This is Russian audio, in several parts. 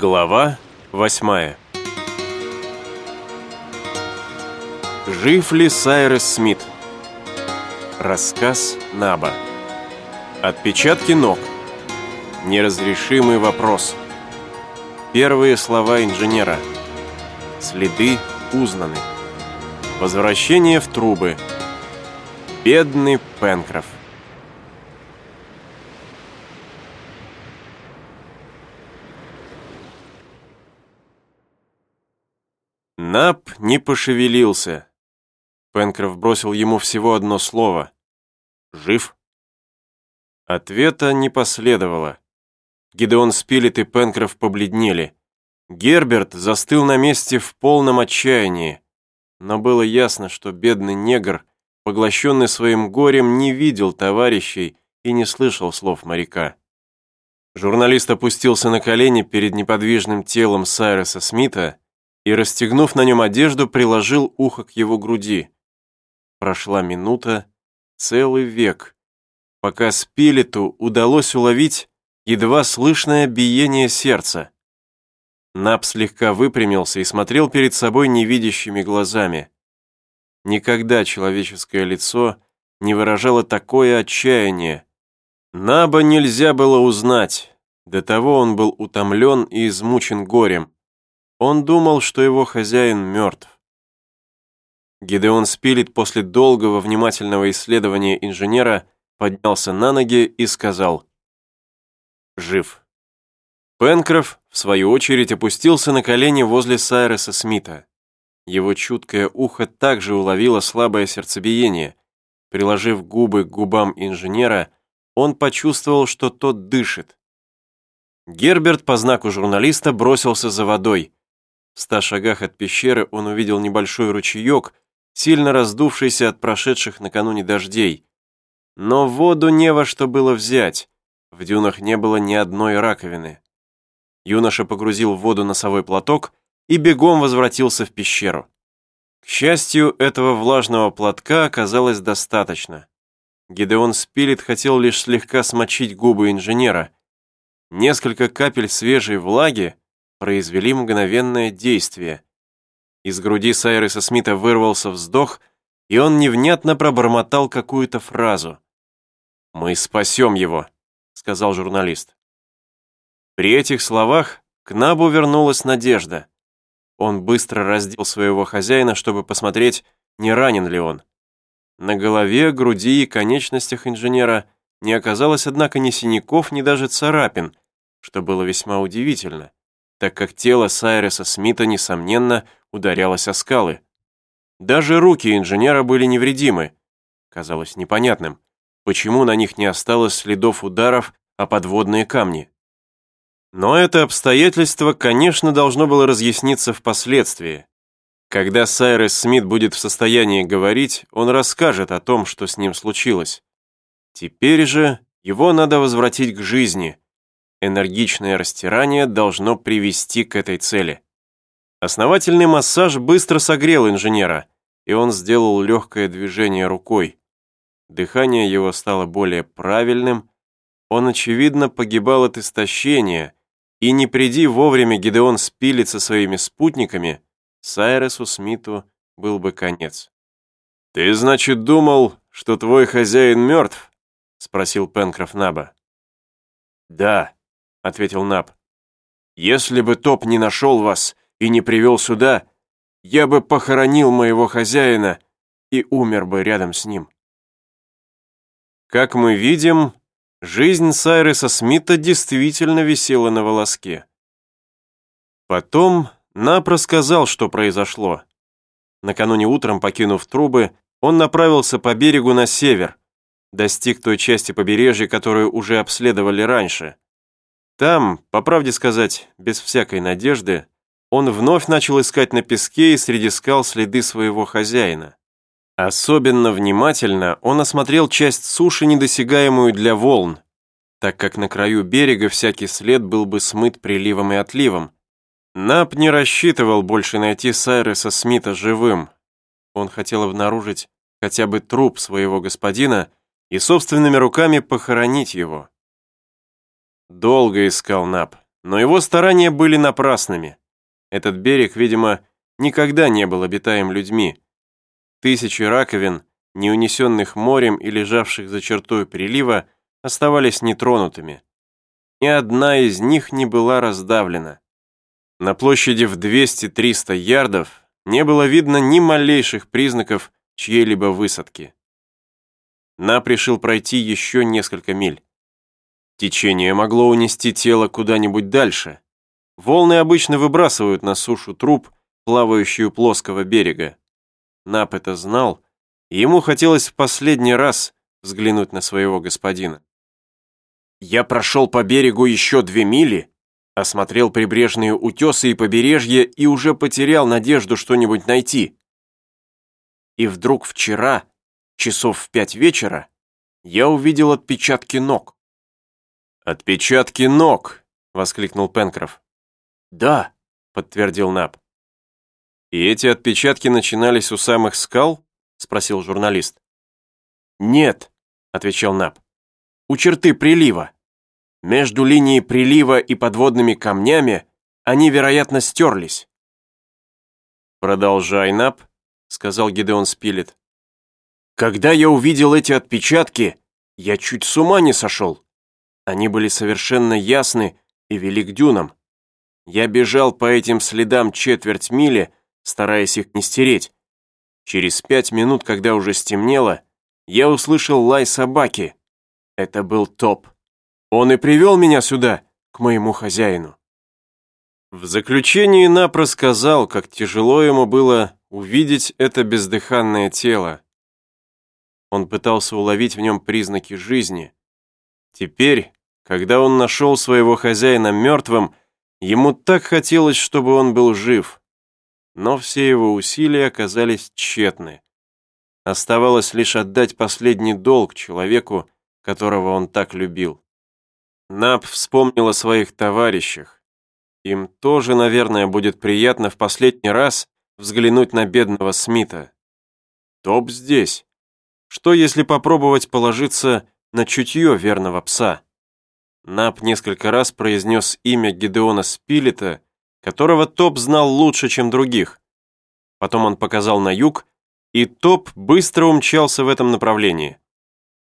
Глава восьмая. Жив ли Сайрес Смит? Рассказ Наба. Отпечатки ног. Неразрешимый вопрос. Первые слова инженера. Следы узнаны. Возвращение в трубы. Бедный Пенкроф Нап не пошевелился. Пенкроф бросил ему всего одно слово. «Жив?» Ответа не последовало. Гидеон Спилет и Пенкроф побледнели. Герберт застыл на месте в полном отчаянии. Но было ясно, что бедный негр, поглощенный своим горем, не видел товарищей и не слышал слов моряка. Журналист опустился на колени перед неподвижным телом Сайреса Смита и, расстегнув на нем одежду, приложил ухо к его груди. Прошла минута, целый век, пока Спилету удалось уловить едва слышное биение сердца. Нап слегка выпрямился и смотрел перед собой невидящими глазами. Никогда человеческое лицо не выражало такое отчаяние. Наба нельзя было узнать, до того он был утомлен и измучен горем. Он думал, что его хозяин мертв. Гидеон Спилет после долгого внимательного исследования инженера поднялся на ноги и сказал «Жив». Пенкроф, в свою очередь, опустился на колени возле Сайреса Смита. Его чуткое ухо также уловило слабое сердцебиение. Приложив губы к губам инженера, он почувствовал, что тот дышит. Герберт по знаку журналиста бросился за водой. В ста шагах от пещеры он увидел небольшой ручеек, сильно раздувшийся от прошедших накануне дождей. Но воду не во что было взять. В дюнах не было ни одной раковины. Юноша погрузил в воду носовой платок и бегом возвратился в пещеру. К счастью, этого влажного платка оказалось достаточно. Гидеон Спилет хотел лишь слегка смочить губы инженера. Несколько капель свежей влаги произвели мгновенное действие. Из груди Сайреса Смита вырвался вздох, и он невнятно пробормотал какую-то фразу. «Мы спасем его», — сказал журналист. При этих словах к Набу вернулась надежда. Он быстро раздел своего хозяина, чтобы посмотреть, не ранен ли он. На голове, груди и конечностях инженера не оказалось, однако, ни синяков, ни даже царапин, что было весьма удивительно так как тело Сайреса Смита, несомненно, ударялось о скалы. Даже руки инженера были невредимы. Казалось непонятным, почему на них не осталось следов ударов о подводные камни. Но это обстоятельство, конечно, должно было разъясниться впоследствии. Когда Сайрес Смит будет в состоянии говорить, он расскажет о том, что с ним случилось. Теперь же его надо возвратить к жизни – Энергичное растирание должно привести к этой цели. Основательный массаж быстро согрел инженера, и он сделал легкое движение рукой. Дыхание его стало более правильным, он, очевидно, погибал от истощения, и не приди вовремя Гидеон спилить со своими спутниками, Сайресу Смиту был бы конец. «Ты, значит, думал, что твой хозяин мертв?» — спросил Пенкроф Наба. «Да», — ответил Наб. «Если бы Топ не нашел вас и не привел сюда, я бы похоронил моего хозяина и умер бы рядом с ним». Как мы видим, жизнь Сайреса Смита действительно висела на волоске. Потом Нап рассказал, что произошло. Накануне утром, покинув трубы, он направился по берегу на север, достиг той части побережья, которую уже обследовали раньше. Там, по правде сказать, без всякой надежды, он вновь начал искать на песке и среди скал следы своего хозяина. Особенно внимательно он осмотрел часть суши, недосягаемую для волн, так как на краю берега всякий след был бы смыт приливом и отливом. Нап не рассчитывал больше найти Сайреса Смита живым. Он хотел обнаружить хотя бы труп своего господина и собственными руками похоронить его. Долго искал Нап, Но его старания были напрасными. Этот берег, видимо, никогда не был обитаем людьми. Тысячи раковин, не унесенных морем и лежавших за чертой прилива, оставались нетронутыми. Ни одна из них не была раздавлена. На площади в 200-300 ярдов не было видно ни малейших признаков чьей-либо высадки. Нап решил пройти еще несколько миль. Течение могло унести тело куда-нибудь дальше. Волны обычно выбрасывают на сушу труп, плавающую плоского берега. Нап это знал, и ему хотелось в последний раз взглянуть на своего господина. «Я прошел по берегу еще две мили», осмотрел прибрежные утесы и побережье и уже потерял надежду что-нибудь найти. И вдруг вчера, часов в пять вечера, я увидел отпечатки ног. «Отпечатки ног!» — воскликнул Пенкроф. «Да», — подтвердил Наб. «И эти отпечатки начинались у самых скал?» — спросил журналист. «Нет», — отвечал Наб. «У черты прилива. Между линией прилива и подводными камнями они, вероятно, стерлись». «Продолжай, Наб», — сказал Гидеон Спилет. «Когда я увидел эти отпечатки, я чуть с ума не сошел. Они были совершенно ясны и вели к дюнам. Я бежал по этим следам четверть мили, стараясь их не стереть. Через пять минут, когда уже стемнело, я услышал лай собаки. Это был Топ. Он и привел меня сюда, к моему хозяину. В заключении Напро сказал, как тяжело ему было увидеть это бездыханное тело. Он пытался уловить в нем признаки жизни. Теперь, когда он нашел своего хозяина мертвым, ему так хотелось, чтобы он был жив. Но все его усилия оказались тщетны. Оставалось лишь отдать последний долг человеку, которого он так любил. Нап вспомнил о своих товарищах. Им тоже, наверное, будет приятно в последний раз взглянуть на бедного Смита. Топ здесь. Что, если попробовать положиться на чутье верного пса? Нап несколько раз произнес имя Гидеона Спилета, которого Топ знал лучше, чем других. Потом он показал на юг, и Топ быстро умчался в этом направлении.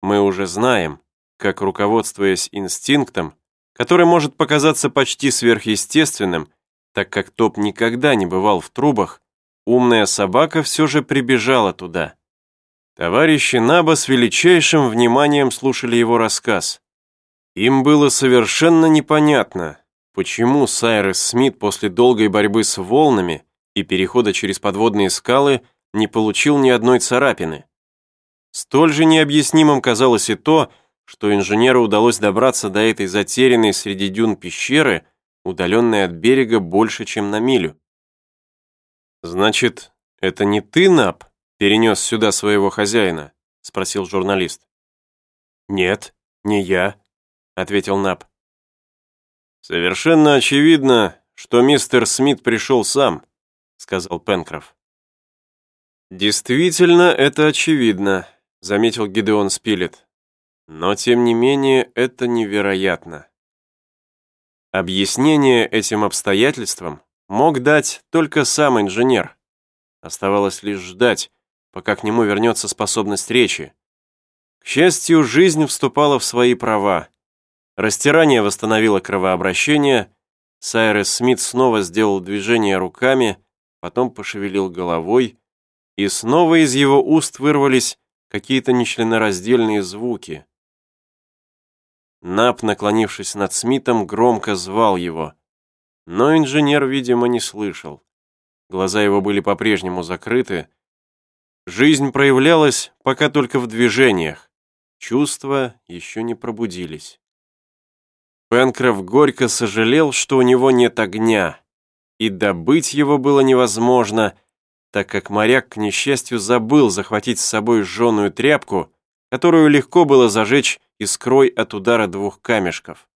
Мы уже знаем, как, руководствуясь инстинктом, который может показаться почти сверхъестественным, так как Топ никогда не бывал в трубах, умная собака все же прибежала туда. Товарищи Наба с величайшим вниманием слушали его рассказ. Им было совершенно непонятно, почему Сайрес Смит после долгой борьбы с волнами и перехода через подводные скалы не получил ни одной царапины. Столь же необъяснимым казалось и то, что инженеру удалось добраться до этой затерянной среди дюн пещеры, удаленной от берега больше, чем на милю. «Значит, это не ты, Нап, перенес сюда своего хозяина?» — спросил журналист. «Нет, не я», — ответил Нап. «Совершенно очевидно, что мистер Смит пришел сам», — сказал Пенкроф. «Действительно, это очевидно», — заметил Гидеон Спилет. «Но, тем не менее, это невероятно». Объяснение этим обстоятельствам мог дать только сам инженер. Оставалось лишь ждать, пока к нему вернется способность речи. К счастью, жизнь вступала в свои права. Растирание восстановило кровообращение, Сайрес Смит снова сделал движение руками, потом пошевелил головой, и снова из его уст вырвались какие-то нечленораздельные звуки. Нап, наклонившись над Смитом, громко звал его, но инженер, видимо, не слышал. Глаза его были по-прежнему закрыты, Жизнь проявлялась пока только в движениях. Чувства еще не пробудились. Пенкроф горько сожалел, что у него нет огня, и добыть его было невозможно, так как моряк, к несчастью, забыл захватить с собой жженую тряпку, которую легко было зажечь искрой от удара двух камешков.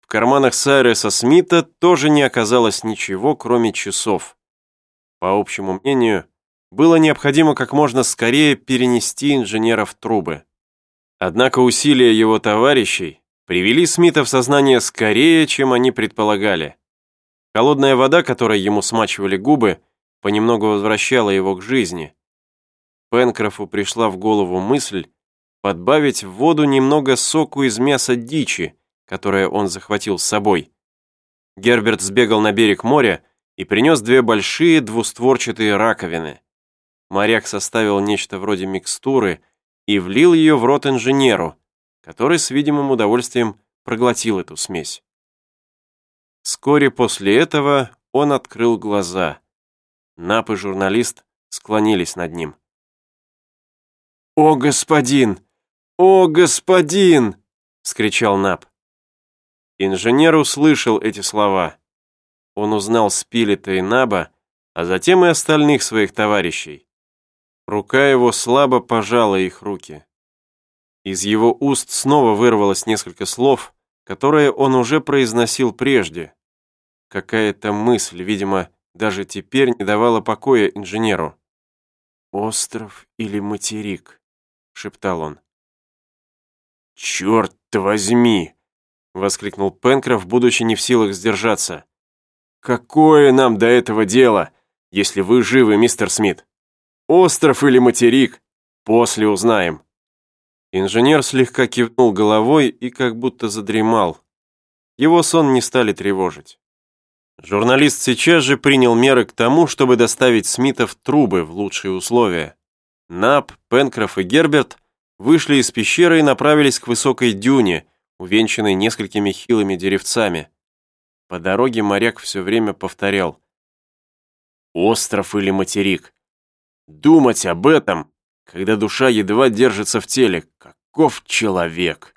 В карманах Сайреса Смита тоже не оказалось ничего, кроме часов. По общему мнению, было необходимо как можно скорее перенести инженера в трубы. Однако усилия его товарищей привели Смита в сознание скорее, чем они предполагали. Холодная вода, которой ему смачивали губы, понемногу возвращала его к жизни. Пенкрофу пришла в голову мысль подбавить в воду немного соку из мяса дичи, которое он захватил с собой. Герберт сбегал на берег моря и принес две большие двустворчатые раковины. Моряк составил нечто вроде микстуры и влил ее в рот инженеру, который с видимым удовольствием проглотил эту смесь. Вскоре после этого он открыл глаза. Нап и журналист склонились над ним. «О, господин! О, господин!» — вскричал Нап. Инженер услышал эти слова. Он узнал Спилета и Наба, а затем и остальных своих товарищей. Рука его слабо пожала их руки. Из его уст снова вырвалось несколько слов, которые он уже произносил прежде. Какая-то мысль, видимо, даже теперь не давала покоя инженеру. «Остров или материк?» — шептал он. «Черт возьми!» — воскликнул Пенкроф, будучи не в силах сдержаться. «Какое нам до этого дело, если вы живы, мистер Смит? Остров или материк? После узнаем». Инженер слегка кивнул головой и как будто задремал. Его сон не стали тревожить. Журналист сейчас же принял меры к тому, чтобы доставить Смита в трубы в лучшие условия. Нап, Пенкроф и Герберт вышли из пещеры и направились к высокой дюне, увенчанной несколькими хилыми деревцами. По дороге моряк все время повторял. «Остров или материк? Думать об этом когда душа едва держится в теле. Каков человек!